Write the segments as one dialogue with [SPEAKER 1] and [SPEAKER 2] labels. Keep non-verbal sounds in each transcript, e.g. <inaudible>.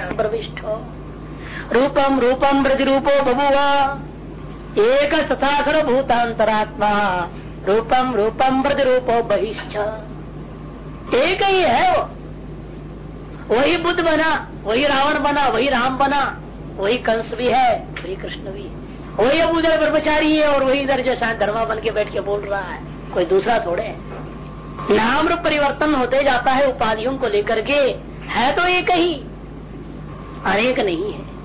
[SPEAKER 1] प्रविष्ट हो रूपम रूपम रूपो बभुआ एक तथासुर भूतांतरात्मा रूपम रूपम रूपो बहिष्ठ एक ही है वो। वही बुद्ध बना, वही रावण बना, वही राम बना, वही कंस भी है, वही कृष्ण भी है। वही अब उधर ब्रह्मचारी है और वही इधर जैसा धर्मा बन के बैठ के बोल रहा है। कोई दूसरा थोड़े है। नाम रूप परिवर्तन होते जाता है उपाधियों को लेकर के। है तो एक ही। अनेक नहीं है।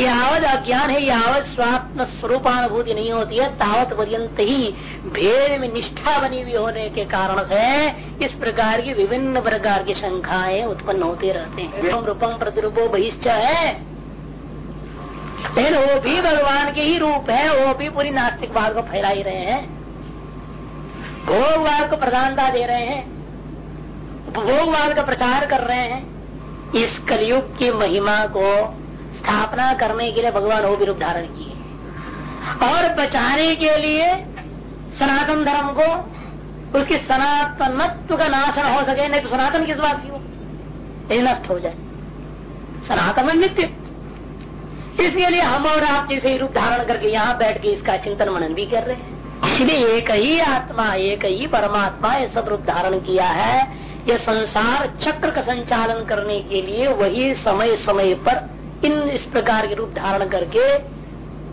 [SPEAKER 1] यावत अज्ञान है यावत स्वात्म स्वरूपानुभूति नहीं होती है, तावत पर्यंत ही भेद में निष्ठा बनी हुई होने के कारण से इस प्रकार की विभिन्न प्रकार की शंखाएँ उत्पन्न होते रहते हैं। रूपम प्रतिरूपो बहिष्ठ है। लेकिन वो भी भगवान के ही रूप है, वो भी पूरी नास्तिकवाद को फैला ही रहे हैं। भोगवाद को प्रधानता दे रहे हैं। उपभोगवाद का प्रचार कर रहे हैं। इस कलयुग की महिमा को स्थापना करने के लिए भगवान वो रूप धारण किए। और बचाने के लिए सनातन धर्म को उसके सनातनत्व का नाश न हो सके, नहीं तो सनातन किस बात की हो? नष्ट हो जाए। सनातन नित्य। इसके लिए हम और आप जैसे रूप धारण करके यहाँ बैठ के इसका चिंतन मनन भी कर रहे हैं। इसलिए एक ही आत्मा, एक ही परमात्मा ये सब रूप धारण किया है। यह संसार चक्र का संचालन करने के लिए वही समय समय पर इन इस प्रकार के रूप धारण करके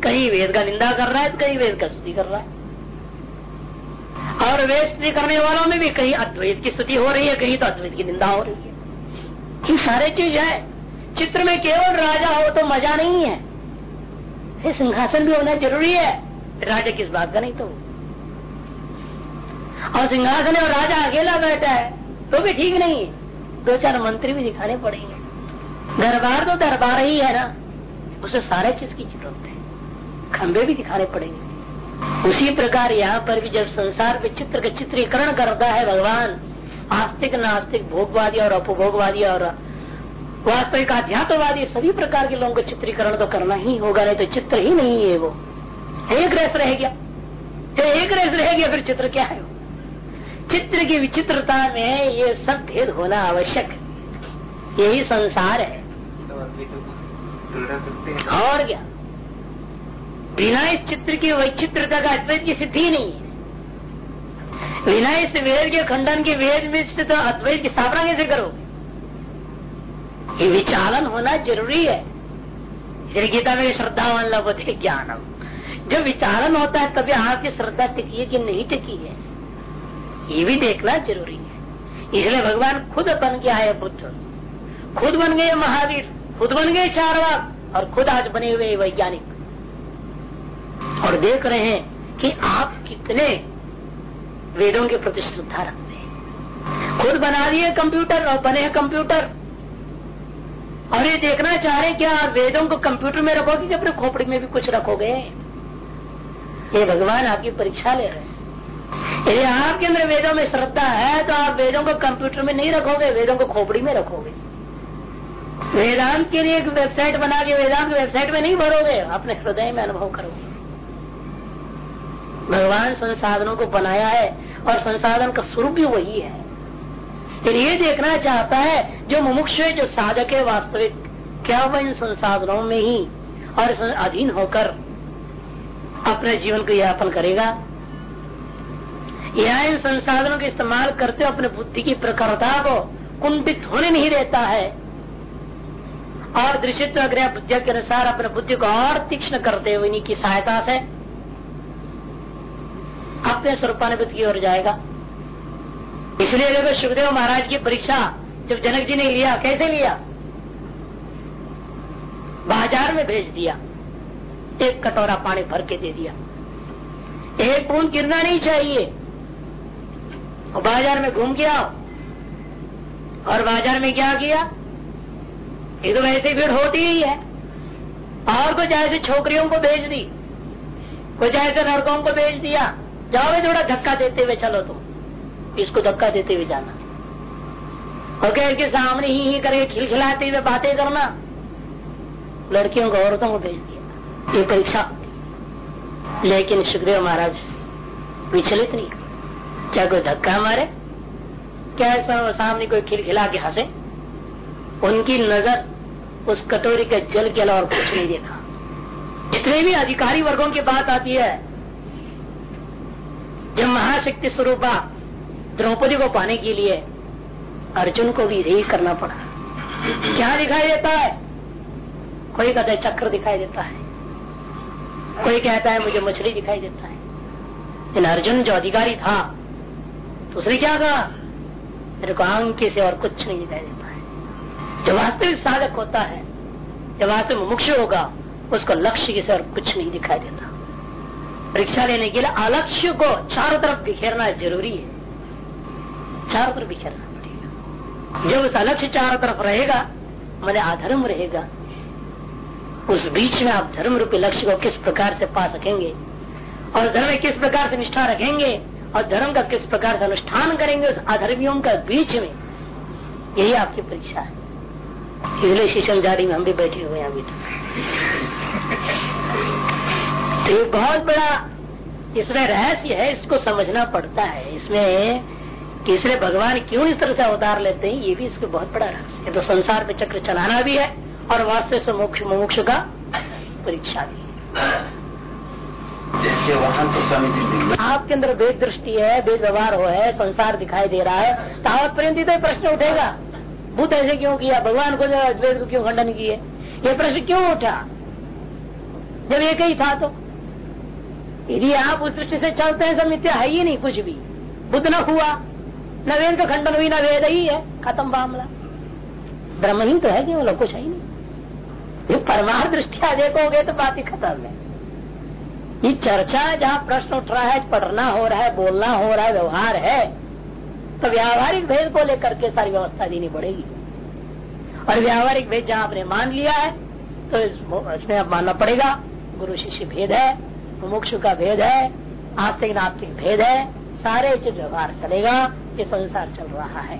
[SPEAKER 1] कहीं वेद का निंदा कर रहा है तो कहीं वेद का स्तुति कर रहा है। और वेद स्तुति करने वालों में भी कहीं अद्वैत की स्तुति हो रही है, कहीं तो अद्वैत की निंदा हो रही है। ये सारे चीज़ है। चित्र में केवल राजा हो तो मज़ा नहीं है। सिंहासन भी होना ज़रूरी है। राजा किस बात का नहीं तो? और सिंहासन और राजा अकेला बैठा है। तो भी ठीक नहीं। है दो चार मंत्री भी दिखाने पड़ेंगे। दरबार तो दरबार ही है ना। उसे सारे चीज़ की ज़रूरत है। खंबे भी दिखाने पड़ेंगे। उसी प्रकार यहाँ पर भी जब संसार में चित्र का चित्रीकरण करता है भगवान, आस्तिक, नास्तिक, भोगवादी और उपभोगवादी और वास्तविक अध्यात्मवादी सभी प्रकार के लोगों को चित्रीकरण तो करना ही होगा, नहीं तो चित्र ही नहीं है वो। एक रस रह गया। जो एक रस रह गया, फिर चित्र क्या है? चित्र की विचित्रता में ये सब भेद होना आवश्यक यही संसार है। और क्या? बिना इस चित्र की वैचित्रता का अद्वैत की सिद्धि नहीं है। बिना इस वेद के खंडन के वेद में स्थित अद्वैत की स्थापना कैसे करोगे? ये विचालन होना ज़रूरी है। श्री गीता में श्रद्धावान लभते ज्ञानम। जब विचारण होता है, तभी आपकी श्रद्धा टिकी है कि नहीं टिकी है। ये भी देखना ज़रूरी है। इसलिए भगवान खुद बन गया है बुद्ध। खुद बन गए महावीर, खुद बन गए चारवाक, और खुद आज बने हुए वैज्ञानिक। और देख रहे हैं कि आप कितने वेदों के प्रति श्रद्धा रखते हैं। खुद बना दिए कंप्यूटर और बने हैं कंप्यूटर। और ये देखना चाह रहे क्या वेदों को कंप्यूटर में रखोगे कि अपने खोपड़ी में भी कुछ रखोगे। ये भगवान आपकी परीक्षा ले रहे हैं। यदि आपके अंदर वेदों में श्रद्धा है तो आप वेदों को कंप्यूटर में नहीं रखोगे, वेदों को खोपड़ी में रखोगे। वेदांत के लिए एक वेबसाइट बना के वेदांत वेबसाइट में नहीं भरोगे, अपने हृदय में अनुभव करोगे। भगवान संसाधनों को बनाया है, और संसाधन का स्वरूप भी वही है। फिर ये देखना चाहता है, जो मुमुक्ष जो साधक है, वास्तविक, क्या वह इन संसाधनों में ही और अधीन होकर अपने जीवन को यापन करेगा? या इन संसाधनों के इस्तेमाल करते हुए अपने बुद्धि की प्रखरता को? कुंठित होने नहीं देता है। और दृश्यत्व अग्रह बुद्धि के अनुसार अपने बुद्धि को और तीक्ष्ण करते हुए इन्हीं की सहायता से अपने स्वरूपानुभूत की ओर जाएगा। इसलिए देखो, सुखदेव महाराज की परीक्षा जब जनक जी ने लिया, कैसे लिया? बाज़ार में भेज दिया। एक कटोरा पानी भर के दे दिया। एक बूंद गिरना नहीं चाहिए। और बाज़ार में घूम के आओ। और बाज़ार में क्या किया? ये तो वैसे भीड़ होती ही है। और कुछ ऐसे छोकरियों को भेज दी। कुछ ऐसे लड़कों को भेज दिया। जाओ थोड़ा धक्का देते हुए चलो तुम। इसको धक्का देते हुए जाना। और क्या इसके सामने ही ही करके खिलखिलाते हुए बातें करना। लड़कियों को औरतों को भेज दिया। ये परीक्षा लेकिन सुखदेव महाराज, विचलित नहीं क्या कोई धक्का मारे? क्या सामने कोई खिलखिला के हंसे? उनकी नज़र उस कटोरी के जल के अलावा कुछ नहीं देखा। जितने भी अधिकारी वर्गों की बात आती है, जब महाशक्ति स्वरूपा द्रौपदी को पाने के लिए अर्जुन को भी यही करना पड़ा। क्या दिखाई देता है? कोई कहता है चक्र दिखाई देता है। कोई कहता है, मुझे मछली दिखाई देता है। लेकिन अर्जुन जो अधिकारी था तो उसने क्या कहा? मेरे को आँख से और कुछ नहीं दिखाई देता है। जो वास्तविक साधक होता है, जब वास्तविक मुमुक्ष होगा, उसको लक्ष्य से और कुछ नहीं दिखाई देता। परीक्षा लेने के लिए अलक्ष्य को चारों तरफ़ बिखेरना ज़रूरी है। चारों तरफ़ बिखेरना जब उस अलक्ष्य चारों तरफ़ रहेगा, मैंने अधर्म रहेगा। उस बीच में आप धर्म रूपी लक्ष्य को किस प्रकार से पा सकेंगे? और धर्म किस प्रकार से निष्ठा रखेंगे? और धर्म का किस प्रकार से अनुष्ठान करेंगे उस अधर्मियों का बीच में, यही आपकी परीक्षा है। इसलिए शीशम जारी में हम भी बैठे हुए हैं अभी तो। ये बहुत बड़ा इसमें रहस्य है, इसको समझना पड़ता है। इसमें कि इसलिए भगवान क्यों इस तरह से अवतार लेते हैं, ये भी इसके बहुत बड़ा रहस्य है। तो संसार में चक्र चलाना भी है और वास्तव से मोक्ष मोक्ष का परीक्षा भी
[SPEAKER 2] जैसे वहाँ तो स्वामी
[SPEAKER 1] आपके अंदर वेद दृष्टि है वेद व्यवहार हो है, संसार दिखाई दे रहा है तावत पर्यंत तो प्रश्न उठेगा। भूत ऐसे क्यों किया? भगवान को वेद को क्यों खंडन किए? ये प्रश्न क्यों उठा? जब एक ही था तो। यदि आप उस दृष्टि से चलते हैं, सब है ही नहीं, कुछ भी। बुद्ध न हुआ, न वेद तो खंडन हुई, न वेद ही है, खत्म मामला। ब्रह्म ही तो है, केवल कुछ है ही नहीं। परमार दृष्टिया देखोगे तो बात ही खत्म है। ये चर्चा जहाँ प्रश्न उठ रहा है, पढ़ना हो रहा है, बोलना हो रहा है, व्यवहार है तो व्यावहारिक भेद को लेकर के सारी व्यवस्था देनी पड़ेगी। और व्यावहारिक भेद जहाँ आपने मान लिया है तो इसमें अब मानना पड़ेगा, गुरु शिष्य भेद है, मुमुक्षु का भेद है, आस्तिक नास्तिक भेद है, सारे चीज़ व्यवहार चलेगा, ये संसार चल रहा है।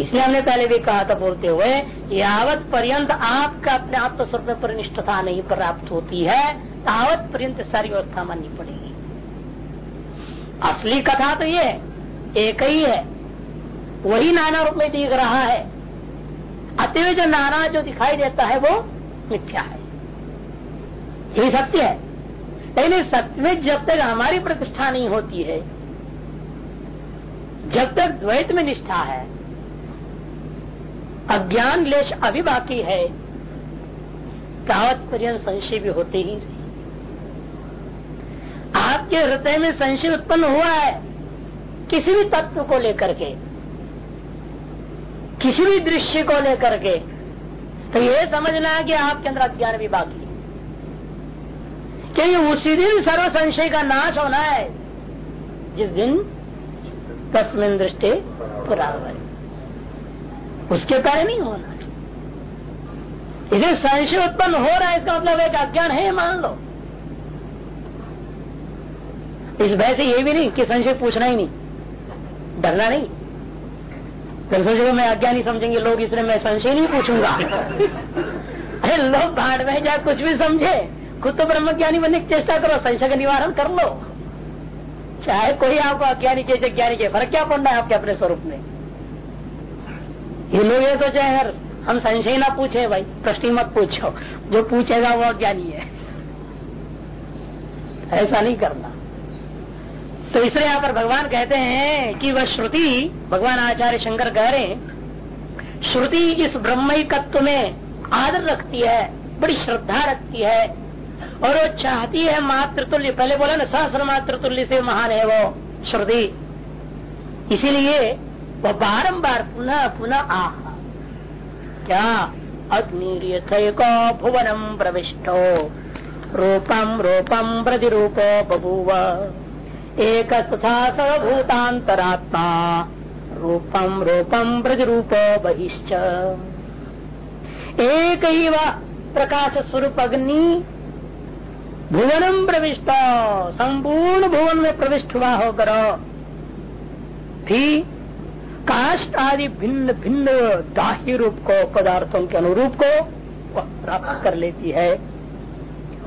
[SPEAKER 1] इसलिए हमने पहले भी कहा था बोलते हुए, यावत पर्यंत आपका अपने आत्म स्वरूप में परिनिष्ठता नहीं प्राप्त होती है, तावत पर्यंत सारी व्यवस्था माननी पड़ेगी। असली कथा तो ये, एक ही है। वही नाना रूप में दिख रहा है। अतव जो नाना जो दिखाई देता है वो मिथ्या है। यही सत्य है। लेकिन सत्य में जब तक हमारी प्रतिष्ठा नहीं होती है, जब तक द्वैत में निष्ठा है अज्ञान लेश अभी बाकी है। तावत पर्यंत संशय भी होते ही रहे आपके हृदय में संशय उत्पन्न हुआ है किसी भी तत्व को लेकर के, किसी भी दृश्य को लेकर के तो ये समझना है कि आपके अंदर अज्ञान भी बाकी है। क्योंकि उसी दिन सर्व संशय का नाश होना है, जिस दिन तस्मिन दृष्टि पुरावर उसके कारण नहीं होना। इसे संशय उत्पन्न हो रहा है इसका मतलब एक अज्ञान है मान लो। इस भय से ये भी नहीं कि संशय पूछना ही नहीं। डरना नहीं। जब सोचो मैं अज्ञानी समझेंगे लोग इसलिए मैं संशय नहीं पूछूँगा। <laughs> अरे लोग भाड़ में जाए कुछ भी समझे। खुद तो ब्रह्म ज्ञानी बनने की चेष्टा करो संशय का निवारण कर लो। चाहे कोई आपको अज्ञानी के ज्ञानी के फ़र्क क्या पड़ना है आपके अपने स्वरूप में? ये लोग ये सोचे अगर हम संशय ना पूछे भाई, प्रश्न मत पूछो। जो पूछेगा वो अज्ञानी है। ऐसा नहीं करना। तो इसलिए यहाँ पर भगवान कहते हैं कि वह श्रुति, भगवान आचार्य शंकर कह रहे श्रुति इस ब्रह्मिकत्व में आदर रखती है, बड़ी श्रद्धा रखती है, और वो चाहती है मातृतुल्य। पहले बोला ना, सहस्र मातृतुल्य से महान है वो श्रुति। इसीलिए वह बारम्बार पुनः पुनः आह क्या? अग्निर्यथको भुवनम प्रविष्टो। रूपम रूपम प्रतिरूपो बभूव। एक तथा रूपम रूपम प्रतिरूपो बहिश्च। एक ही प्रकाश स्वरूप अग्नि भुवनम प्रविष्ट संपूर्ण भुवन में प्रविष्ट हुआ होकर भी काष्ट आदि भिन्न भिन्न दाही रूप को, पदार्थों के अनुरूप को प्राप्त कर लेती है।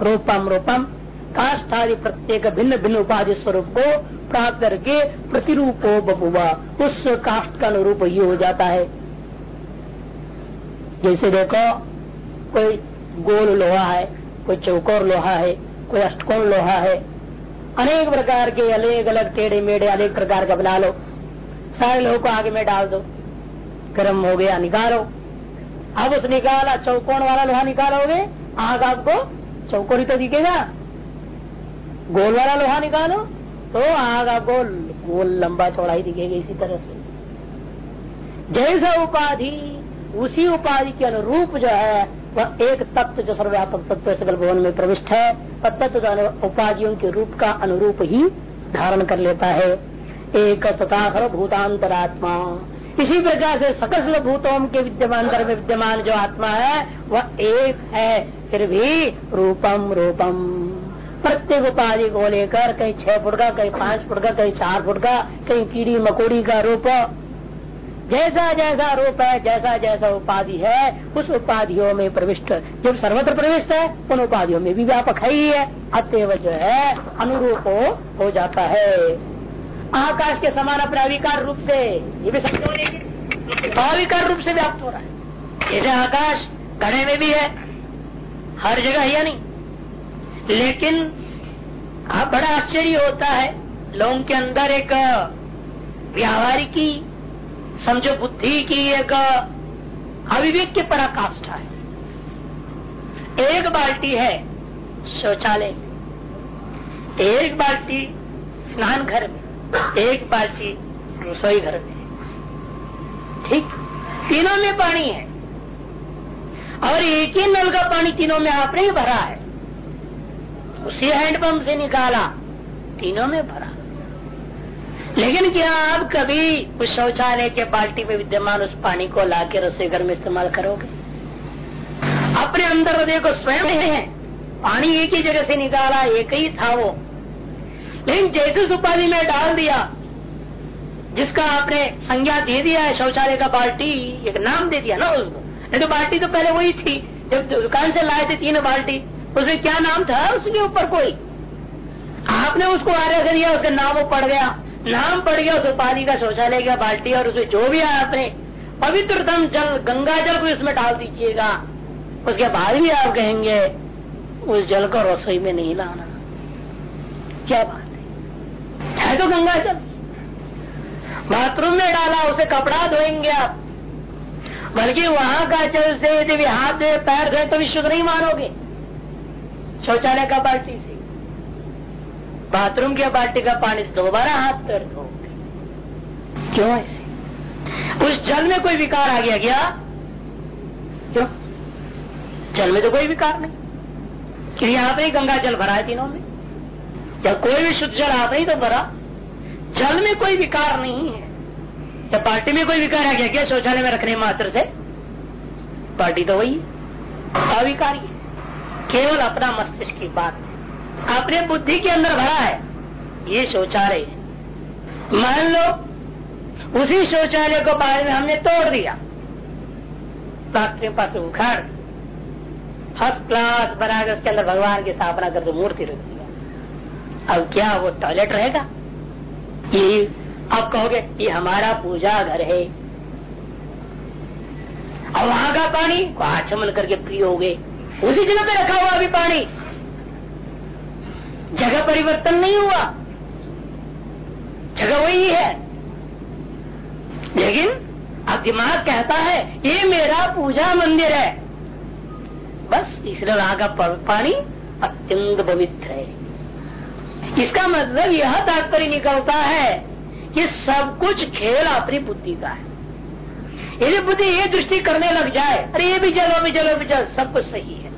[SPEAKER 1] रूपम रूपम काष्ट आदि प्रत्येक भिन्न भिन्न उपाधि स्वरूप को प्राप्त करके प्रतिरूपो बबुआ उस काष्ट का अनुरूप ही हो जाता है। जैसे देखो, कोई गोल लोहा है, कोई चौकोर लोहा है, कोई अष्टकोण लोहा है, अनेक प्रकार के अलग अलग टेढ़े मेढ़े अनेक प्रकार का बना लो। सारे लोगों को आगे में डाल दो। गर्म हो गया, निकालो। अब उस निकाला चौकोन वाला लोहा निकालोगे, आग आपको चौकोर तो दिखेगा। गोल वाला लोहा निकालो तो आग आपको गोल लंबा चौड़ाई दिखेगी इसी तरह से। जैसा उपाधि, उसी उपाधि के अनुरूप जो है, वह एक तत्व जो सर्वव्यापक तत्व सकल भवन में प्रविष्ट है, तत्व उपाधियों के रूप का अनुरूप ही धारण कर लेता है। एक सताहर भूतांतरात्मा। इसी प्रकार से सकल भूतों के विद्यमान में विद्यमान जो आत्मा है, वह एक है, फिर भी रूपम रूपम। प्रत्येक उपाधि को लेकर, कहीं छह फुट का, कहीं पाँच फुट का, कहीं चार फुट का, कहीं कीड़ी मकोड़ी का रूप। जैसा जैसा रूप है, जैसा जैसा उपाधि है, उस उपाधियों में प्रविष्ट। जब सर्वत्र प्रविष्ट है, उन उपाधियों में भी व्यापक है ही है। अतएव जो है, अनुरूप हो जाता है। आकाश के समान अपने अविकार रूप से, ये भी समझो अविकार रूप से व्याप्त हो रहा है। जैसे आकाश घड़े में भी है, हर जगह है या नहीं? लेकिन अब बड़ा आश्चर्य होता है, लोगों के अंदर एक व्यावहारिकी, समझो बुद्धि की एक अविवेक की पराकाष्ठा है। एक बाल्टी है, शौचालय। एक बाल्टी स्नान घर में। एक बाल्टी रसोई घर में। ठीक? तीनों में पानी है। और एक ही नल का पानी तीनों में आपने ही भरा है। उसी हैंडपंप से निकाला, तीनों में भरा। लेकिन क्या आप कभी उस शौचालय के बाल्टी में विद्यमान उस पानी को लाके रसोई घर में इस्तेमाल करोगे? अपने अंदर हृदय को स्वयं है। पानी एक ही जगह से निकाला, एक ही था वो। लेकिन जैसे उपाधि में डाल दिया, जिसका आपने संज्ञा दे दिया है, शौचालय का बाल्टी, एक नाम दे दिया ना उसको। नहीं तो बाल्टी तो पहले वही थी, जब दुकान से लाए थे तीन बाल्टी, उसमें क्या नाम था उसके ऊपर कोई? आपने उसको आर्य दिया, उसका नाम वो पड़ गया। नाम पड़ गया उस उपाधि का, शौचालय का बाल्टी, और उसमें जो भी आया आपने पवित्रतम जल, गंगा जल को इसमें डाल दीजिएगा। उसके बाद भी आप कहेंगे, उस जल को रसोई में नहीं लाना। क्या बात? है तो गंगा जल। बाथरूम में डाला, उसे कपड़ा धोएँगे आप। बल्कि वहाँ का जल से यदि हाथ दे पैर धोए तो विश्व नहीं मानोगे। शौचालय का बाल्टी से। बाथरूम के बाल्टी का पानी से दोबारा हाथ पैर धो क्यों ऐसे? उस जल में कोई विकार आ गया क्या? क्यों? जल में तो कोई विकार नहीं। कि यहाँ पे गंगा जल भरा है तीनों में। या कोई भी शुद्ध जल आप नहीं तो भरा। जल में कोई विकार नहीं है। या पार्टी में कोई विकार है क्या? क्या शौचालय में रखने मात्र से? पार्टी तो वही अविकारी केवल अपना मस्तिष्क की बात अपने बुद्धि के अंदर भरा है। ये शौचालय है। मान लो, उसी शौचालय को बाद में हमने तोड़ दिया। प्लास्टिक पास उखाड़ फ़र्स्ट क्लास बनाकर उसके अंदर भगवान की स्थापना कर दो मूर्ति रख दिया। अब क्या वो टॉयलेट रहेगा? ये अब कहोगे, ये हमारा पूजा घर है। और वहाँ का पानी आचमन करके प्रिय हो गए। उसी जगह पे रखा हुआ अभी पानी। जगह परिवर्तन नहीं हुआ। जगह वही है। लेकिन अब दिमाग कहता है, ये मेरा पूजा मंदिर है। बस इसलिए वहाँ का पानी अत्यंत पवित्र है। इसका मतलब यह तात्पर्य निकलता है कि सब कुछ खेल अपनी बुद्धि का है। यदि बुद्धि ये दृष्टि करने लग जाए, अरे ये भी जल भी जल भी जल, सब कुछ सही है।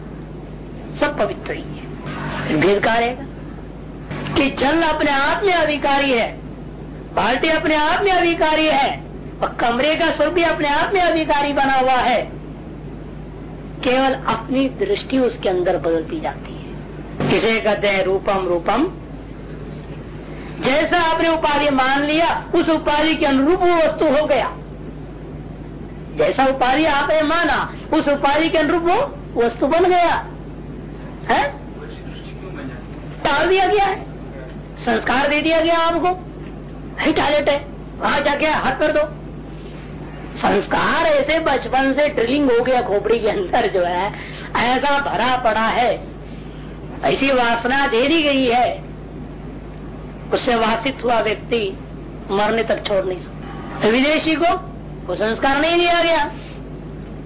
[SPEAKER 1] सब पवित्र ही है। भेद कहा कि जल अपने आप में अधिकारी है, बाल्टी अपने आप में अधिकारी है, और कमरे का स्वरूप भी अपने आप में अधिकारी बना हुआ है। केवल अपनी दृष्टि उसके अंदर बदलती जाती है। किसे कहते हैं? रूपम रूपम। जैसा आपने उपाधि मान लिया, उस उपाधि के अनुरूप वो वस्तु हो गया। जैसा उपाधि आपने माना, उस उपाधि के अनुरूप वो वस्तु बन गया। है? टाल दिया गया है। संस्कार दे दिया गया आपको। नहीं टॉयलेट है वहाँ जाके हाथ कर दो। संस्कार ऐसे बचपन से ड्रिलिंग हो गया खोपड़ी के अंदर जो है, ऐसा भरा पड़ा है। ऐसी वासना दे दी गई है। उससे वासित हुआ व्यक्ति मरने तक छोड़ नहीं सकता। विदेशी को वो संस्कार नहीं दिया गया।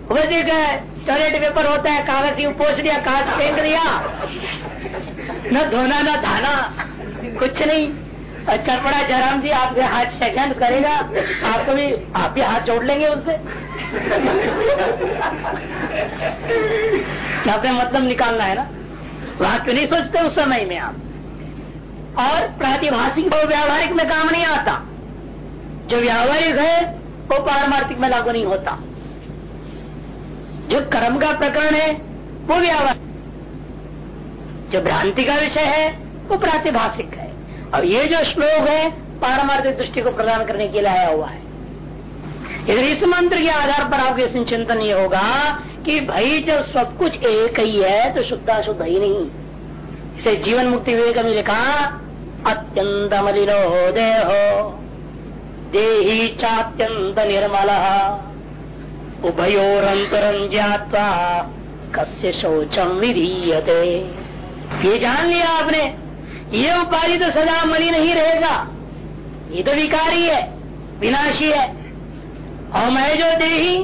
[SPEAKER 1] वो देखा है, टॉयलेट पेपर होता है, कागज़ यूँ पोछ दिया कागज़ फेंक दिया। न धोना, न धाना, कुछ नहीं। अच्छा पड़ा जयराम जी आपसे हाथ सेकंड करेगा। आपको भी आप भी हाथ जोड़ लेंगे उससे। आपका मतलब निकालना है ना? वहाँ क्यों नहीं सोचते उस समय में आप? और प्रातिभाषिक व्यावहारिक में काम नहीं आता। जो व्यावहारिक है, वो पारमार्थिक में लागू नहीं होता। जो कर्म का प्रकरण है, वो व्यावहारिक। जो भ्रांति का विषय है, वो प्रातिभाषिक है। और ये जो श्लोक है, पारमार्थिक दृष्टि को प्रदान करने के लिए आया हुआ है। इस मंत्र के आधार पर आपके चिंतन ये होगा कि भाई जब सब कुछ एक ही है तो शुद्धा शुद्ध ही नहीं। इसे जीवन मुक्ति विवेक में लिखा अत्यंत मलिनो देहो देही चात्यंत निर्मल उभयोरंतरम ज्ञावा कस्य शौचम विधीयते। ये जान लिया आपने, ये उपाधि तो सदा मलिन ही रहेगा। ये तो विकारी है, विनाशी है। और मैं जो देही,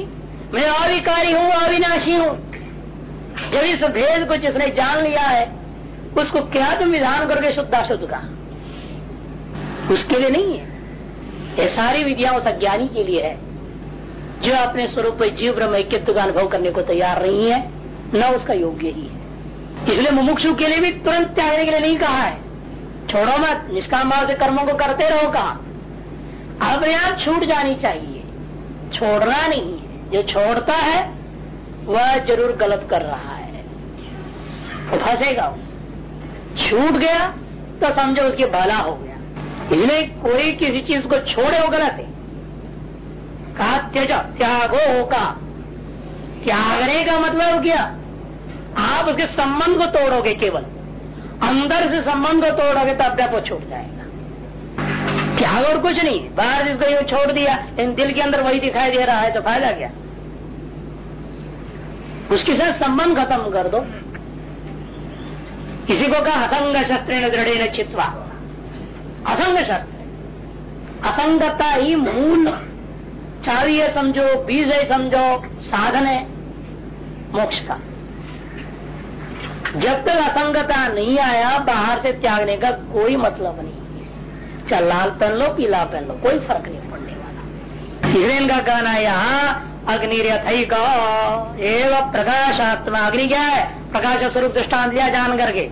[SPEAKER 1] मैं अविकारी हूँ अविनाशी हूँ। जब इस भेद को जिसने जान लिया है, उसको क्या तुम विधान करके शुद्धा शुद्ध का? उसके लिए नहीं है। ये सारी विद्या उस अज्ञानी के लिए है, जो अपने स्वरूप जीव, ब्रह्म का अनुभव करने को तैयार नहीं है, न उसका योग्य ही है। इसलिए मुमुक्षु के लिए भी तुरंत त्यागने के लिए नहीं कहा है। छोड़ो मत, निष्काम भाव से कर्मों को करते रहो, कहा। अब यहाँ छूट जानी चाहिए। छोड़ना नहीं है। जो छोड़ता है, वह ज़रूर गलत कर रहा है। तो फंसेगा छूट गया तो समझो उसके भला हो गया। इसलिए कोई किसी चीज़ को छोड़े हो गलत है। कहा, त्यज, त्यागो का। त्यागने का मतलब क्या आप उसके संबंध को तोड़ोगे केवल। अंदर से संबंध को तोड़ोगे तो अपने छूट जाएगा। त्याग और कुछ नहीं, बाहर जिसको ये छोड़ दिया इन दिल के अंदर वही दिखाई दे रहा है तो फ़ायदा क्या? उसके साथ संबंध खत्म कर दो। किसी को कहा असंग शस्त्र दृढ़ चित्वा। असंग शास्त्र है। असंगता ही मूल चावी है समझो, बीज है समझो, साधन है, मोक्ष का। जब तक असंगता नहीं आया, बाहर से त्यागने का कोई मतलब नहीं चल लाल पहन लो, पीला पहन लो, कोई फ़र्क नहीं पड़ने वाला। इसलिए इनका कहना है, यहाँ अग्निरथई का एवं प्रकाशात्मा अग्नि क्या है? प्रकाश स्वरूप दृष्टान दिया जान करके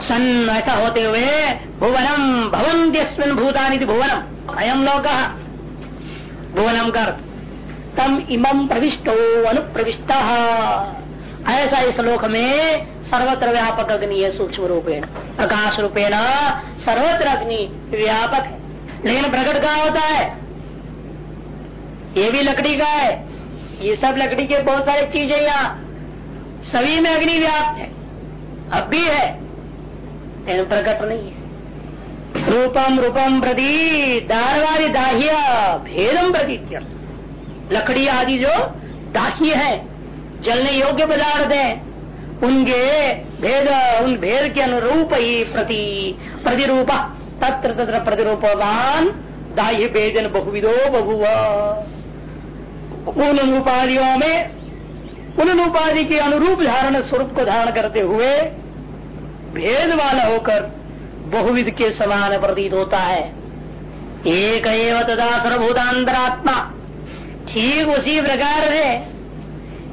[SPEAKER 1] ऐसा होते हुए भुवनम भवंत्यस्मिन भूतानी भुवनम। अयम लोक। भुवनम कर तम इमं प्रविष्टो अनुप्रविष्ट। ऐसा इस लोक में सर्वत्र व्यापक अग्नि है सूक्ष्म रूपेण प्रकाश रूपेण सर्वत्र अग्नि व्यापक है। लेकिन प्रकट कहा होता है? ये भी लकड़ी का है। ये सब लकड़ी के बहुत सारी चीज़ें यहाँ। सभी में अग्नि व्याप्त है। अब भी है। लेकिन प्रकट नहीं है। रूपम रूपम प्रति दारवारी दाह्य भेदम प्रति लकड़ी आदि जो दाह्य है, जलने योग्य पदार्थ है, उनके भेद, उन भेद के अनुरूप ही प्रति, प्रतिरूप, तत्र तत्र प्रतिरूपवान दाह्य भेदन बहुविदो बहुआ उन उपाधियों में, उन उपाधि के अनुरूप धारण स्वरूप को धारण करते हुए भेद वाला होकर बहुविध के समान प्रतीत होता है। एक तदा सर्वभूतांतरात्मा। ठीक उसी प्रकार से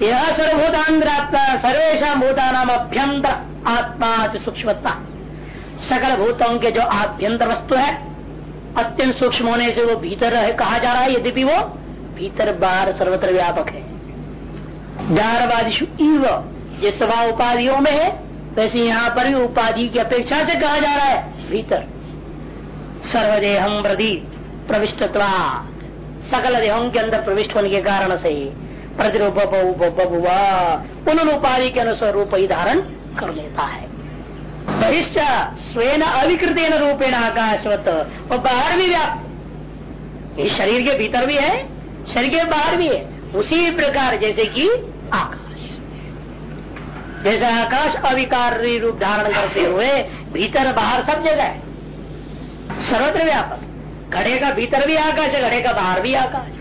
[SPEAKER 1] यह सर्वभूतांतरात्मा सर्वेशा भूता नाम अभ्यंतर आत्मा सूक्ष्मता सकल भूतों के जो आभ्यंतर वस्तु है, अत्यंत सूक्ष्म होने से वो भीतर है कहा जा रहा है, यद्यपि वो भीतर बाहर सर्वत्र व्यापक है। दारवादिशु इव, ये सभा उपाधियों में है वैसे यहाँ पर भी उपाधि की अपेक्षा से कहा जा रहा है। भीतर सर्वदेहम प्रति प्रविष्ट सकल देहों के अंदर प्रविष्ट होने के कारण से प्रतिरूप उन उपाधि के अनुसार रूप ही धारण कर लेता है। बहिश्च स्वयं अविकृत रूपेण आकाशवत। और बाहर भी व्याप्त। ये शरीर के भीतर भी है, शरीर के बाहर भी है। उसी प्रकार जैसे कि आकाश जैसे आकाश अविकार रूप धारण करते हुए भीतर बाहर सब जगह है। सर्वत्र व्यापक। घड़े का भीतर भी आकाश है, घड़े का बाहर भी आकाश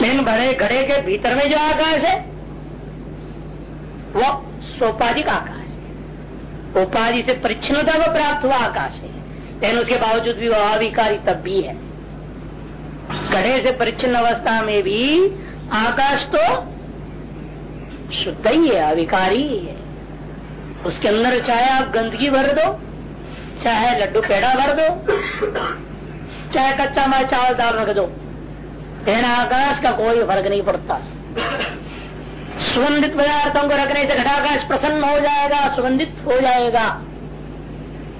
[SPEAKER 1] लेकिन बड़े घड़े के भीतर में जो आकाश है, वो सोपाधिक आकाश है। उपाधि से परिच्छनता को प्राप्त हुआ आकाश है। लेकिन उसके बावजूद भी वो अविकारी तब भी है। घड़े से परिच्छिन्न अवस्था में भी आकाश तो शुद्ध ही है, अविकारी ही उसके अंदर चाहे आप गंदगी भर दो, चाहे लड्डू पेड़ा भर दो, चाहे कच्चा माल चावल दाल रख दो लेकिन आकाश का कोई फ़र्क नहीं पड़ता। सुगंधित पदार्थों को रखने से घटाकाश प्रसन्न हो जाएगा, सुगंधित हो जाएगा।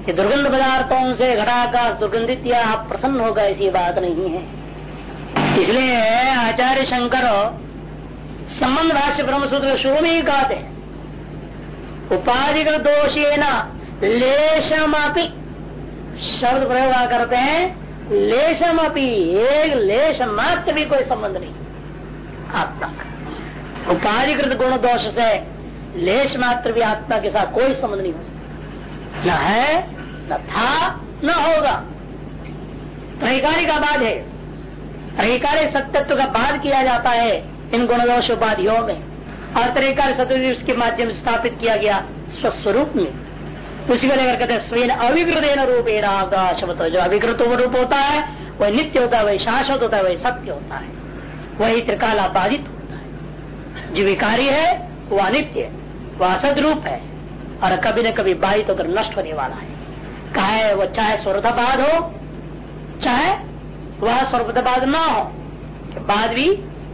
[SPEAKER 1] कि दुर्गंध पदार्थों से घटाकाश दुर्गंधित या आप प्रसन्न होगा ऐसी बात नहीं है। इसलिए आचार्य शंकर संबंध भाष्य ब्रह्म सूत्र शुरू में ही कहते हैं। उपाधिकृत दोषे न, लेशमापी, शब्द प्रयोग करते हैं, लेशमपी, एक लेश मात्र भी कोई संबंध नहीं। आत्मा। का उपाधिकृत गुण दोष से लेश मात्र भी आत्मा के साथ कोई संबंध नहीं हो सकता। न है, न था, न होगा। त्रैकारिक का बाद है। त्रैकारिक सत्यत्व का बाद किया जाता है। इन गुणदोष उपाधियों में और त्रैकाल सत्य उसके माध्यम से स्थापित किया गया स्वस्वरूप में। उसी को लेकर कहते स्वयं अविकृत रूपेण आकाश जो अविकृत रूप होता है, वह नित्य होता है, वही शाश्वत होता है, वही सत्य होता है। वही त्रिकालापादित होता है। जो विकारी है वह अनित्य वह असद रूप है, और कभी न कभी बाधित होकर नष्ट होने वाला है। कहा वो चाहे स्वर्गपाद हो, चाहे वह स्वर्गपाद न हो बाद भी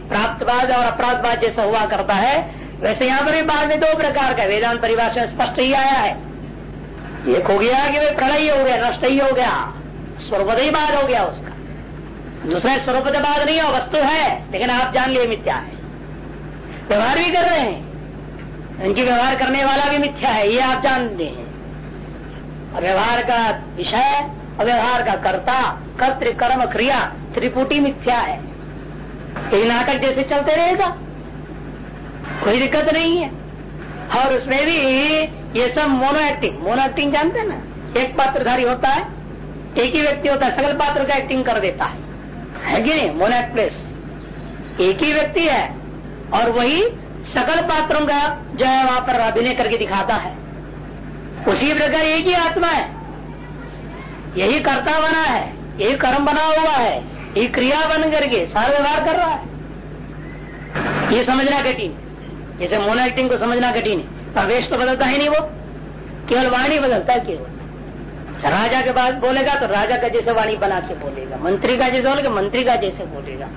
[SPEAKER 1] प्राप्तवाद और अपराधवाद जैसा हुआ करता है, वैसे यहाँ पर भी बाद में दो प्रकार का वेदांत परिभाषा स्पष्ट ही आया है। एक हो गया कि भाई प्रलय हो गया, नष्ट ही हो गया बाद हो गया उसका। दूसरा स्वरूपदवाद नहीं हो, वस्तु है, लेकिन आप जान लिए मिथ्या है। व्यवहार भी कर रहे हैं। इनकी व्यवहार करने वाला भी मिथ्या है, ये आप जानते हैं। व्यवहार का विषय अव्यवहार का कर्ता, कर्त, कर्म, क्रिया, त्रिपुटी मिथ्या है। ये नाटक जैसे चलते रहेगा। कोई दिक्कत नहीं है। और उसमें भी ये सब मोनो एक्टिंग मोनो एक्टिंग जानते हैं ना? एक पात्रधारी होता है, एक ही व्यक्ति होता है सगल पात्र का एक्टिंग कर देता है। है कि नहीं? मोनो एक्ट्रेस एक ही व्यक्ति है, और वही सकल पात्रों का जो है वहाँ पर अभिनय करके दिखाता है। उसी प्रकार एक ही आत्मा है। यही कर्ता बना है, यही कर्म बना हुआ है। यही क्रिया बन करके सारा व्यवहार कर रहा है। ये समझना कठिन। जैसे मोनो एक्टिंग को समझना कठिन है। प्रवेश तो बदलता ही नहीं वो। केवल वाणी बदलता है केवल। राजा के बाद बोलेगा तो राजा का जैसे वाणी बना के बोलेगा। मंत्री का जैसे बोलेगा, मंत्री का जैसे बोलेगा।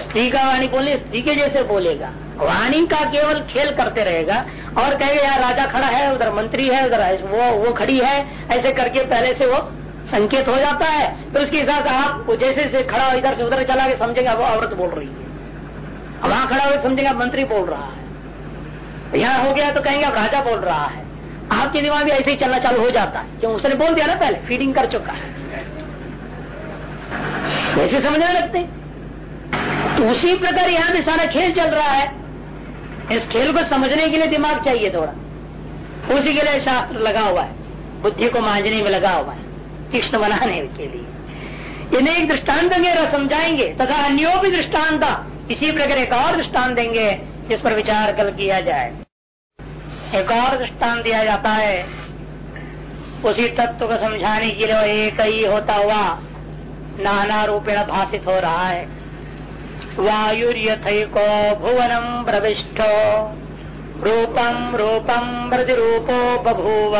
[SPEAKER 1] स्त्री का वाणी बोले स्त्री के जैसे बोलेगा। वाणी का केवल खेल करते रहेगा और कहेगा यार राजा खड़ा है, उधर मंत्री है, उधर वो वो खड़ी है। ऐसे करके पहले से वो संकेत हो जाता है, फिर उसके हिसाब से आप जैसे से खड़ा इधर से उधर चला के समझेगा वो औरत बोल रही है। वहाँ खड़ा हुआ समझेगा मंत्री बोल रहा है। यहाँ हो गया तो कहेंगे अब राजा बोल रहा है। आपके दिमाग में ऐसे ही चलना चालू हो जाता है। क्यों? उसने बोल दिया ना पहले फीडिंग कर चुका है। ऐसे समझने लगते तो उसी प्रकार यहाँ भी सारा खेल चल रहा है। इस खेल को समझने के लिए दिमाग चाहिए थोड़ा। उसी के लिए शास्त्र लगा हुआ है। बुद्धि को मांझने में लगा हुआ है। कृष्ण बनाने के लिए। इन्हें एक दृष्टांत समझाएँगे, तथा अन्यों भी दृष्टांत इसी प्रकार एक और दृष्टान देंगे इस पर विचार कल किया जाए। एक और दृष्टान दिया जाता है। उसी तत्व को समझाने के लिए एक ही होता हुआ नाना रूपेण भाषित हो रहा है। वायुर्यथको भुवनम प्रविष्ट। रूपम रूपम प्रतिरूपो बभूव।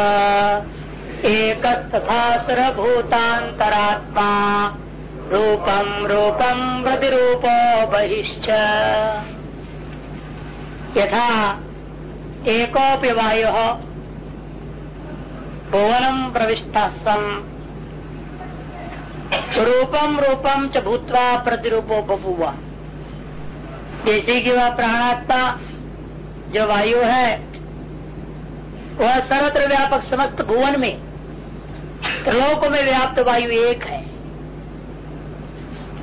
[SPEAKER 1] एक तथा सर्वभूतांतरात्मा रूपम रूपम प्रतिरूपो बहिश्च। यथा एकोपि वायु भुवनम प्रविष्ट सन रूपम रूपम च भूतवा प्रतिरूपो बबुआ जैसे कि वह प्राणात्मा, जो वायु है, वह सर्वत्र व्यापक समस्त भुवन में त्रिलोक में व्याप्त वायु एक है।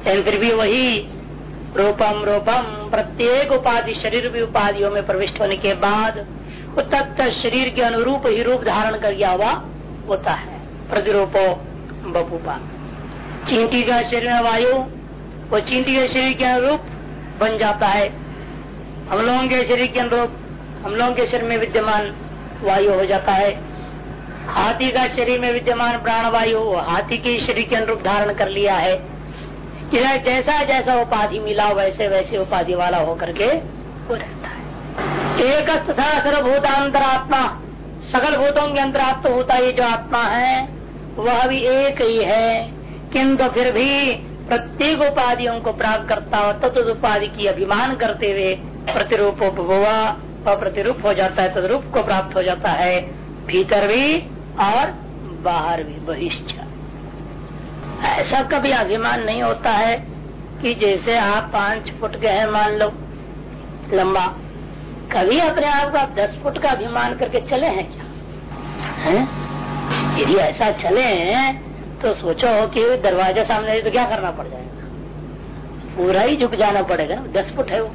[SPEAKER 1] लेकिन फिर भी वही रूपम रूपम प्रत्येक उपाधि शरीर भी उपाधियों में प्रविष्ट होने के बाद तत्त शरीर के अनुरूप ही रूप धारण कर गया हुआ होता है। प्रतिरूपो बपुपा चींटी का शरीर वायु, वो चींटी के शरीर के अनुरूप बन जाता है। हम लोगों के शरीर के अनुरूप, हम लोगों के शरीर में विद्यमान वायु हो जाता है। हाथी का शरीर में विद्यमान प्राण वायु हाथी के शरीर के अनुरूप धारण कर लिया है। जैसा जैसा उपाधि मिला, वैसे वैसे उपाधि वाला होकर के वो रहता है। एक तथा सर्वभूतांतरात्मा सकल भूतों के अंतरात्म होता ये जो आत्मा है, वह भी एक ही है। किंतु फिर भी प्रत्येक उपाधियों को प्राप्त करता हो तत्व उपाधि की अभिमान करते हुए प्रतिरूप वह प्रतिरूप हो जाता है, तदरूप को प्राप्त हो जाता है। भीतर भी और बाहर भी बहिष्ठ। ऐसा कभी अभिमान नहीं होता है कि जैसे आप पाँच फुट के हैं मान लो, लंबा। कभी अपने आप को दस फुट का अभिमान करके चले हैं क्या? है? यदि ऐसा चले हैं तो सोचो कि दरवाज़ा सामने तो क्या करना पड़ जाएगा? पूरा ही झुक जाना पड़ेगा ना, दस फुट है वो।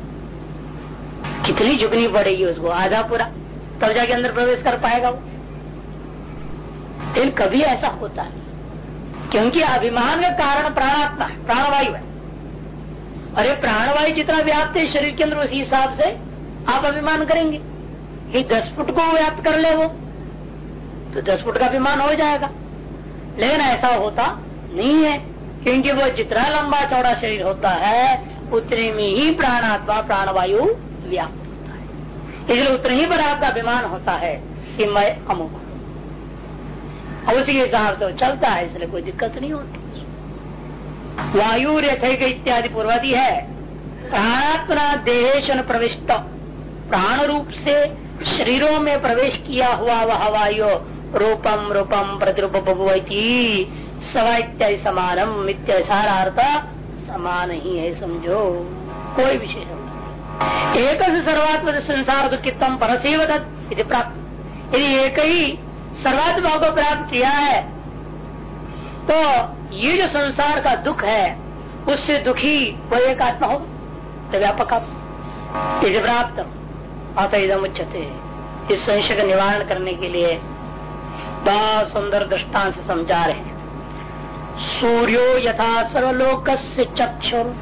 [SPEAKER 1] कितनी झुकनी पड़ेगी उसको? आधा पूरा, तब जाके अंदर प्रवेश कर पाएगा वो। लेकिन कभी ऐसा होता है, क्योंकि अभिमान का कारण प्राणात्मा है, प्राणवायु है। अरे प्राणवायु जितना व्याप्त है शरीर के अंदर, उसी हिसाब से आप अभिमान करेंगे। ही दस फुट को व्याप्त कर ले वो तो दस फुट का अभिमान हो जाएगा। लेकिन ऐसा होता नहीं है, क्योंकि वो जितना लंबा चौड़ा शरीर होता है, उतने में ही प्राणात्मा, प्राणवायु व्याप्त होता है। इसलिए उतने ही पर आपका अभिमान होता है कि मैं अमुक। और उसी के हिसाब से चलता है, इसलिए कोई दिक्कत नहीं होती। वायु रेथिक इत्यादि पूर्वादि है। प्राणात्मना देहेशन प्रविष्ट। प्राण रूप से शरीरों में प्रवेश किया हुआ वह वायु, रूपम रूपम प्रतिरूप भगवती सवा इत्यादि समानम इत्यादि सारा समान ही है, समझो। कोई विशेष एक सर्वात्म संसार दुखित दुखितम परसेव प्राप्त। यदि एक ही सर्वात्मा को प्राप्त किया है तो ये जो संसार का दुख है, उससे दुखी वो एक आत्मा हो? तो व्यापक इसे प्राप्त। अतम उच्चते इस संशय का निवारण करने के लिए बहुत सुंदर दृष्टान से समझा रहे सूर्यो यथा सर्वलोक से चक्षुर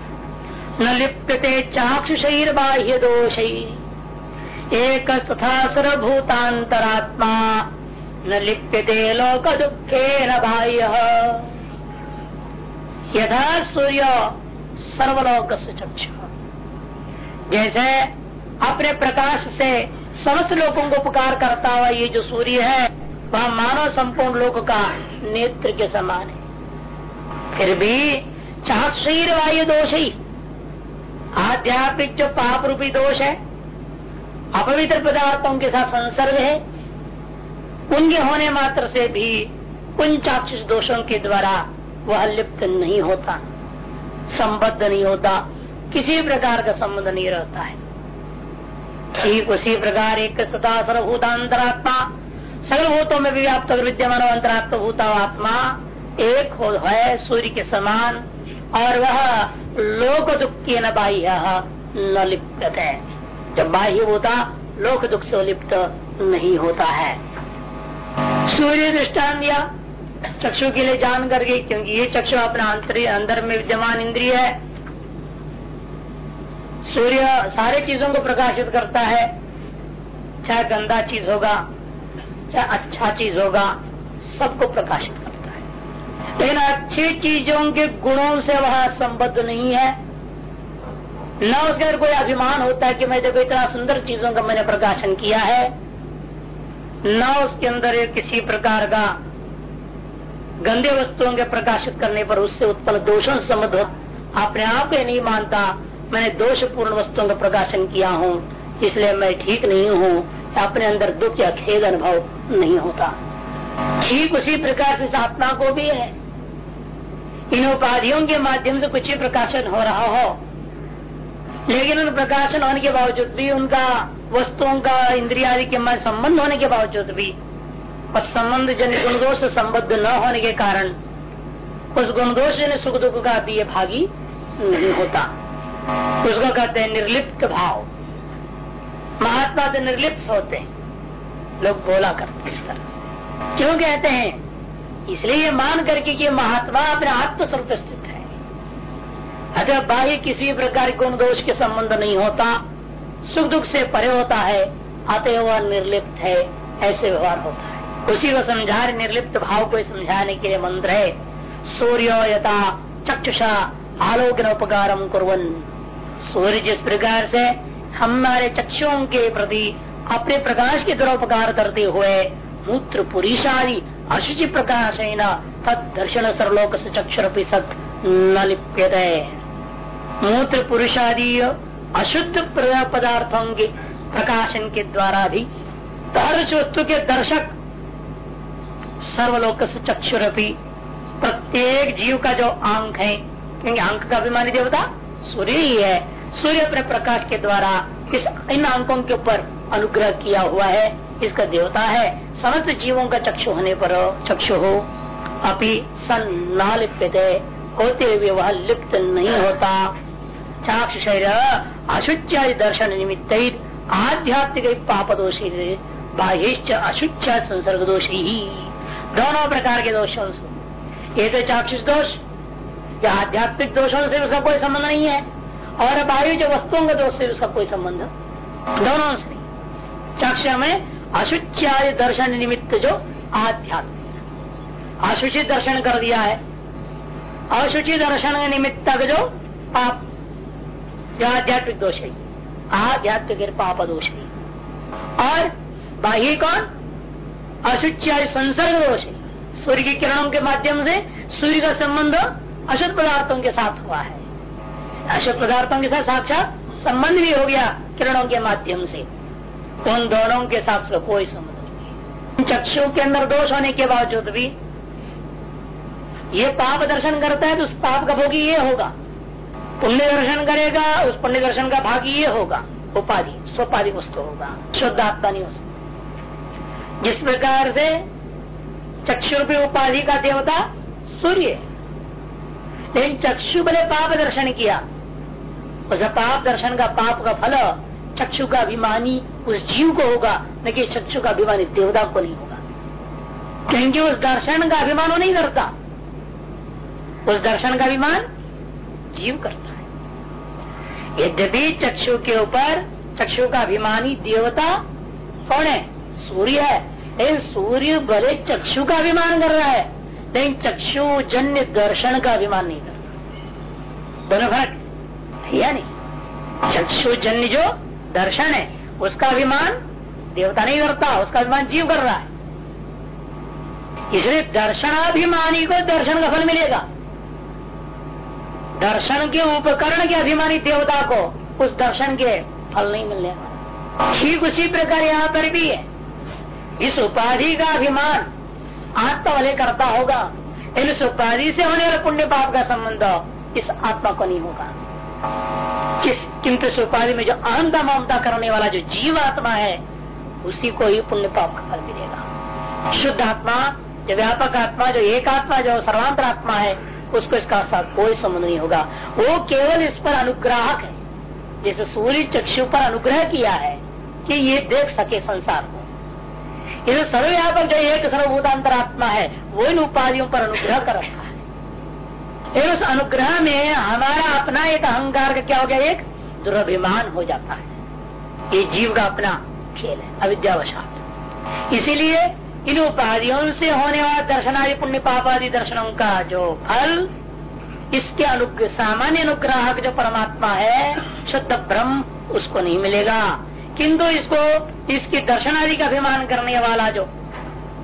[SPEAKER 1] न लिप्यते चाक्षुषर बाह्य दोष। एक तथा सर्वभूतांतरात्मा न लिप्यते लोक दुखे न बाह्य। यथा सूर्य सर्वलोक से चक्ष। जैसे अपने प्रकाश से समस्त लोगों को उपकार करता हुआ ये जो सूर्य है, वह मानव संपूर्ण लोक का नेत्र के समान है। फिर भी शरीर वायु दोष ही। आध्यात्मिक जो पाप रूपी दोष है, अपवित्र पदार्थों के साथ संसर्ग है उनके होने मात्र से भी उन चाक्षुष दोषों के द्वारा वह लिप्त नहीं होता, संबद्ध नहीं होता, किसी प्रकार का संबंध नहीं रहता है। ठीक उसी प्रकार एक सदा सर्वभूतांतरात्मा सकल भूतों में भी व्याप्त विद्यमान अंतरात्म भूता आत्मा, एक हो है सूर्य के समान, और वह लोक दुख के न बाह्य न लिप्त है। जब बाह्य होता, लोक दुख से लिप्त नहीं होता है। सूर्य दृष्टान दिया, चक्षु के लिए जान करके क्योंकि ये चक्षु अपना अंदर में विद्यमान इंद्रिय है। सूर्य सारे चीज़ों को प्रकाशित करता है, चाहे गंदा चीज़ होगा, चाहे अच्छा चीज़ होगा, सबको प्रकाशित करता है। लेकिन अच्छी चीज़ों के गुणों से वह संबद्ध नहीं है। न उसके अंदर कोई अभिमान होता है कि मैं देखो इतना सुंदर चीज़ों का मैंने प्रकाशन किया है। न उसके अंदर किसी प्रकार का गंदे वस्तुओं के प्रकाशित करने पर उससे उत्पन्न दोषों से संबद्ध अपने आप ही नहीं मानता, मैंने दोषपूर्ण वस्तुओं का प्रकाशन किया हूँ, इसलिए मैं ठीक नहीं हूँ, अपने अंदर दुख या खेद अनुभव नहीं होता। ठीक उसी प्रकार से आत्मा को भी है। इन उपाधियों के माध्यम से कुछ ही प्रकाशन हो रहा हो, लेकिन उन प्रकाशन होने के बावजूद भी उनका वस्तुओं का इंद्रिया के संबंध होने के बावजूद भी, और संबंध जन गुणदोष से संबद्ध न होने के कारण, उस गुणदोष जन सुख दुख का भी ये भागी नहीं होता। उसको कहते हैं निर्लिप्त भाव। महात्मा तो निर्लिप्त होते हैं। लोग बोला करते इस तरह से। क्यों कहते हैं? इसलिए ये मान करके कि महात्मा अपने आत्मस्वरूप स्थित है। अतः बाह्य किसी प्रकार गुण दोष के संबंध नहीं होता। सुख दुख से परे होता है अतः वह निर्लिप्त है, ऐसे व्यवहार होता है। उसी को समझा निर्लिप्त भाव को समझाने के लिए मंत्र है, सूर्य यथा चक्षुषा आलोकन उपकार कुरन सूर्य जिस प्रकार से हमारे चक्षुओं के प्रति अपने प्रकाश के द्वारा उपकार करते हुए मूत्र पुरीशादि अशुचि प्रकाश है तद दर्शन सरलोक से चक्षुर सत न लिप्यत। मूत्र पुरुषादि अशुद्ध पदार्थों के प्रकाशन के द्वारा भी दर्श वस्तु के दर्शक सर्वलोक चक्षुरपी प्रत्येक जीव का जो अंक है, क्योंकि अंक का अभिमानी देवता सूर्य ही है, सूर्य अपने प्रकाश के द्वारा इस इन अंकों के ऊपर अनुग्रह किया हुआ है, इसका देवता है। समस्त जीवों का चक्षु होने पर चक्षु हो अभी सन नालिप्य होते हुए वह लिप्त नहीं होता। चाक्ष शरीर अशुचादि दर्शन निमित्त आध्यात्मिक पाप दोषी बाह्य अशुच्छ संसर्ग दोषी ही दोनों प्रकार के दोषों से ये तो चाक्षुष दोष, या आध्यात्मिक दोषों से उसका कोई संबंध नहीं है, और बाह्य जो वस्तुओं के दोष से उसका कोई संबंध दोनों से चक्ष में अशुच्यादि दर्शन निमित्त जो आध्यात्मिक। अशुचि दर्शन कर दिया है। अशुचित दर्शन निमित्त जो पाप आध्यात्मिक दोष है। आध्यात्मिक पाप दोष है और बाह्य कौन? अशुच्यादि संसर्ग दोष है। सूर्य की किरणों के माध्यम से सूर्य का संबंध अशुद्ध पदार्थों के साथ हुआ है। अशुद्ध पदार्थों के साथ साक्षात संबंध भी हो गया किरणों के माध्यम से। उन दोनों के साथ कोई संबंध नहीं चक्षु के अंदर दोष होने के बावजूद भी ये पाप दर्शन करता है तो उस पाप का भोगी ये होगा। पुण्य दर्शन करेगा, उस पुण्य दर्शन का भागी ये होगा, उपाधि स्वपाधि वस्तु होगा शुद्ध आत्मा नहीं हो सकता। जिस प्रकार से चक्षु रूपी उपाधि का देवता सूर्य लेकिन चक्षु बने पाप दर्शन किया, उस पाप दर्शन का पाप का फल चक्षु का अभिमानी, उस जीव को होगा लेकिन चक्षु का अभिमानी देवता को नहीं होगा। क्योंकि उस दर्शन का अभिमान नहीं करता। उस दर्शन का अभिमान जीव करता है। यद्यपि चक्षु के ऊपर, चक्षु का अभिमानी देवता कौन है? सूर्य है। लेकिन सूर्य भले चक्षु का अभिमान कर रहा है, लेकिन चक्षु जन्य दर्शन का अभिमान नहीं करता। दोनों फ़र्क? या नहीं। चक्षु जन्य जो दर्शन है, उसका अभिमान देवता नहीं करता, उसका अभिमान जीव कर रहा है। इसलिए दर्शनाभिमानी को दर्शन का फल मिलेगा। दर्शन के उपकरण के अभिमानी देवता को उस दर्शन के फल नहीं मिलेगा ठीक उसी प्रकार यहाँ पर भी है। इस उपाधि का अभिमान आत्मा वाले करता होगा इस उपाधि से होने वाले पुण्य पाप का संबंध इस आत्मा को नहीं होगा। किस किंतु इस उपाधि में जो अहंता ममता करने वाला जो जीव आत्मा है उसी को ही पुण्य पाप का फल मिलेगा। शुद्ध आत्मा जो व्यापक आत्मा जो एक आत्मा जो सर्वांतर आत्मा है उसको इसका साथ कोई संबंध नहीं होगा। वो केवल इस पर अनुग्राहक है। जैसे सूर्य चक्षु पर अनुग्रह किया है कि ये देख सके संसार को। ये सर्वव्यापक जो एक सर्वभूतांतरात्मा है, वो इन उपाधियों पर अनुग्रह कर रखा है। उस अनुग्रह में हमारा अपना एक अहंकार का क्या हो गया? एक दुर्भिमान हो जाता है। ये जीव का अपना खेल है, अविद्यावशात। इसीलिए इन उपाधियों से होने वाला दर्शनादि पुण्य पापादि दर्शनों का जो फल, इसके अनुग्रह, सामान्य अनुग्राहक जो परमात्मा है, शुद्ध ब्रह्म, उसको नहीं मिलेगा। किंतु इसको, इसके दर्शन आदि का अभिमान करने वाला जो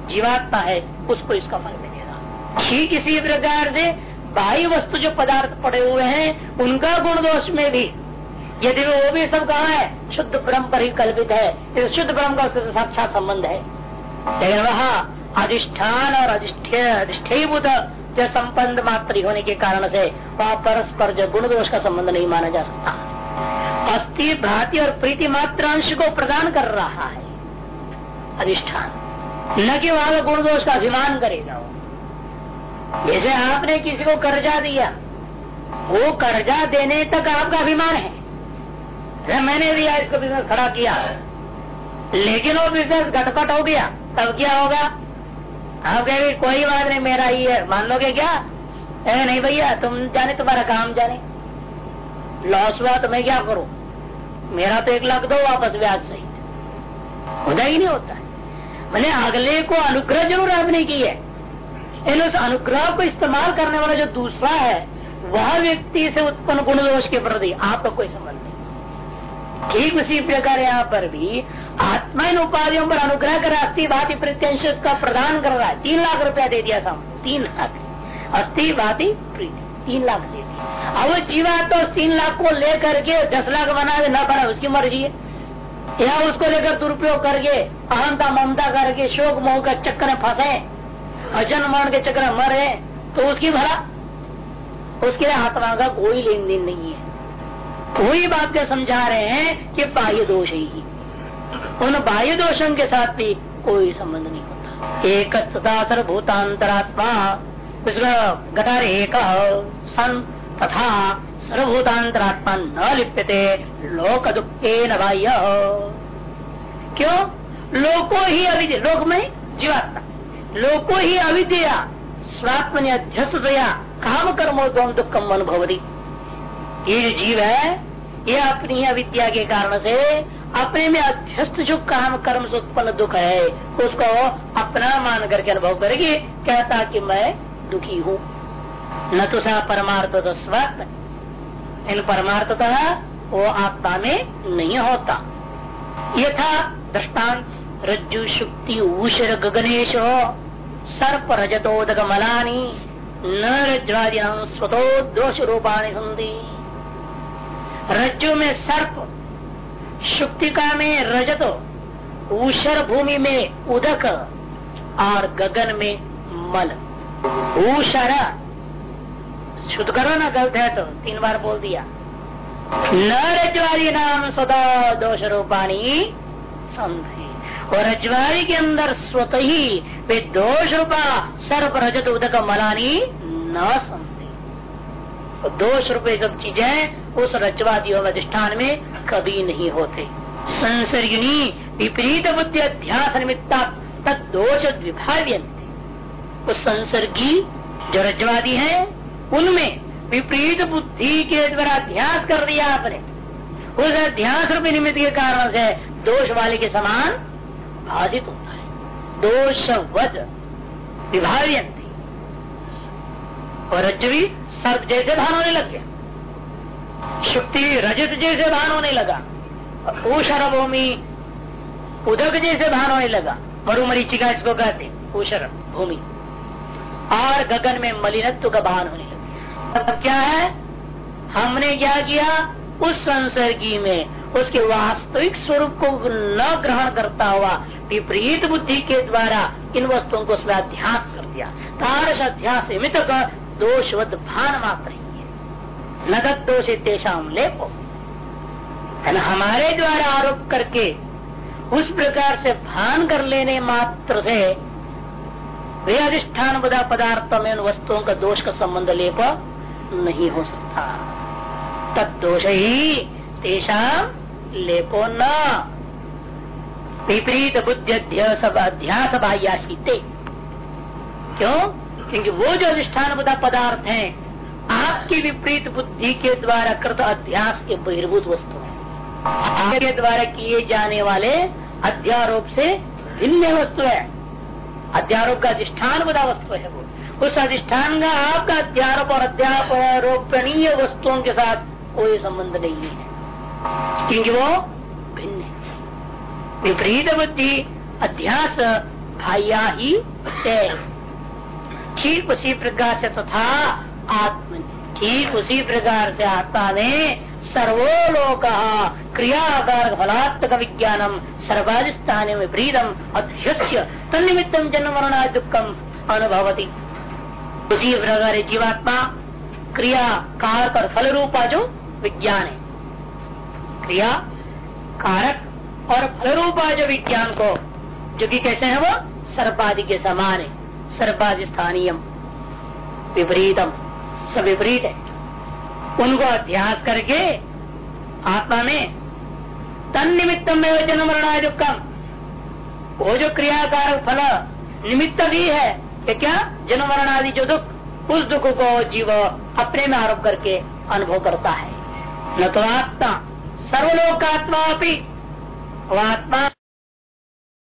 [SPEAKER 1] जीवात्मा है, उसको इसका फल मिलेगा। ठीक इसी प्रकार से बाह्य वस्तु जो पदार्थ पड़े हुए हैं, उनका गुण दोष में भी, यदि वो भी सब कहा है, शुद्ध ब्रह्म पर ही कल्पित है। शुद्ध ब्रह्म का उसके साक्षात संबंध है। लेकिन वह अधिष्ठान और अधिष्ठीभूत जो संबंध मात्र होने के कारण से वह परस्पर जो गुण दोष का संबंध नहीं माना जा सकता। अस्थि, भ्राति और प्रीति मात्र अंश को प्रदान कर रहा है। अधिष्ठान। न कि वहाँ गुण दोष का अभिमान करेगा जैसे आपने किसी को कर्जा दिया, वो कर्जा देने तक आपका अभिमान है। मैंने दिया, इसको बिज़नेस खड़ा किया। लेकिन वो बिज़नेस घटपट हो गया। तब क्या होगा? आप कहेंगे कोई बात नहीं मेरा ही है मान लोगे क्या? ए, नहीं भैया तुम जाने तुम्हारा काम जाने। लॉस हुआ तो मैं क्या करूँ? मेरा तो एक लाख दो वापस ब्याज सही होता ही नहीं होता। है मैंने अगले को अनुग्रह ज़रूर आपने की है। इन उस अनुग्रह को इस्तेमाल करने वाला जो दूसरा है वह व्यक्ति से उत्पन्न गुण दोष के प्रति आपका कोई संबंध नहीं। ठीक उसी प्रकार यहाँ पर भी आत्मा इन उपाधियों पर अनुग्रह कर अस्थि भाति प्रत्यंश का प्रदान कर रहा है। तीन लाख रुपया दे दिया साम तीन लाख। अस्थि भाति प्रीति। तीन लाख दे दिया। अब जीवा तो तीन लाख को लेकर के दस लाख बना दे न बना, उसकी मर्ज़ी है। या उसको लेकर दुरुपयोग करके, अहंता ममता करके, शोक मोह का चक्कर में फंसे, अजन मरण के चक्कर में मरे तो उसकी भला। उसके लिए आत्मा का कोई लेन देन नहीं है। कोई बात क्या समझा रहे हैं कि बाह्य दोष ही। उन बाह्य दोषों के साथ भी कोई संबंध नहीं होता। एक सर्वभूतांतरात्मा गटार एक सन तथा सर्वभूतांतरात्मा न लिप्यते लोक दुखे न बाह्य। क्यों? लोको ही अविद्या, लोक में जीवात्मा। लोको ही अविद्या स्वात्म ने अध्यस्तया काम कर्मो दुखम दुखम अनुभवती। ये जीव है, ये अपनी अविद्या के कारण से अपने में अध्यस्त जो काम, कर्म से उत्पन्न दुख है, उसको अपना मान करके अनुभव करेगी, कहता कि मैं दुखी हूँ। न तो सा परमार्थ तो स्वात्म इन परमार्थता वो आत्मा में नहीं होता। यथा दृष्टांत, रज्जु शुक्ति ऊषर गगनेश हो सर्प रजतोदक मलानी न रज्वादी स्वतो दोष रूपाणी सुंदी रज्जु में सर्प शुक्तिका में रजत ऊषर भूमि में उदक और गगन में मल। ऊषर शुद्ध करो ना गलत है तो तीन बार बोल दिया। न रजवारी नाम सदा दोष रूपाणी संधि और रजवारी के अंदर स्वत ही वे दोष रूपा, सर्प, रजत, उदक, मलानी न संधि दोष रुपये सब चीज़ें उस रजवादियों में अधिष्ठान में कभी नहीं होते। संसर्गिनी विपरीत बुद्धि अध्यास निमित्ता दोष विभाव्यंते उस संसर्गी, जो रजवादी है, उनमें विपरीत बुद्धि के द्वारा अध्यास कर दिया आपने। उस अध्यास रूपी निमित्त के कारण से दोष वाले के समान भाषित होता है। दोषवद विभाव्यंती और रज्जवी सर्प जैसे भान होने लग गया। शुक्ति रजत जैसे भान होने लगा ऊषर भूमि उदक जैसे भान होने लगा। मरुमरीचिका इसको कहते ऊषर भूमि और गगन में मलिनत्व का भान होने लगा। मतलब क्या है? हमने क्या किया? उस संसर्गी में उसके वास्तविक स्वरूप को न ग्रहण करता हुआ विपरीत बुद्धि के द्वारा इन वस्तुओं को उसमें अध्यास कर दिया। तारस अध्यास मित्र का दोषवत भान मात्र ही। नगद दोष तेषाम लेपो। ना हमारे द्वारा आरोप करके उस प्रकार से भान कर लेने मात्र से वे अधिष्ठान पदार्थ में उन वस्तुओं का दोष का संबंध लेप नहीं हो सकता। तत्दोष ही तेषा लेपो न। विपरीत बुद्धि अध्यास बाह्याशीते क्यों? क्योंकि वो जो अधिष्ठान पदार्थ हैं आपकी विपरीत बुद्धि के द्वारा कृत अध्यास के बहिर्भूत वस्तु है। आपके द्वारा किए जाने वाले अध्यारोप से भिन्न वस्तु है। अध्यारोप का अधिष्ठान बदा वस्तु है वो। उस अधिष्ठान का आपका अध्यारोप और अध्यारोपणीय वस्तुओं के साथ कोई संबंध नहीं है। क्योंकि वो भिन्न है। विपरीत बुद्धि, अध्यास भाइया ही। ठीक उसी प्रकार से तथा आत्म ठीक उसी प्रकार से आत्मा में सर्वोलोक क्रियाकार फलात्मक विज्ञानम सर्वाधिष्ठान विपरीतम अध्यक्ष तन्निमित्तम जन्म मरणा दुखम अनुभवती। उसी प्रकार जीवात्मा क्रिया कारक और फल रूपा जो विज्ञान। है क्रिया कारक और फल रूपा जो विज्ञान को, जो कि कैसे है वो? सर्पादि के समान है। सर्पादि स्थानीय विपरीतम। सब विपरीत है। उनको अध्यास करके आत्मा में तन निमित्त में जन्म मरणा जो कम वो जो क्रियाकार फल निमित्त भी है कि क्या? जन्म आदि जो दुख, उस दुख को जीव अपने में आरोप करके अनुभव करता है। न तो आत्मा सर्वलोक आत्मा भी आत्मा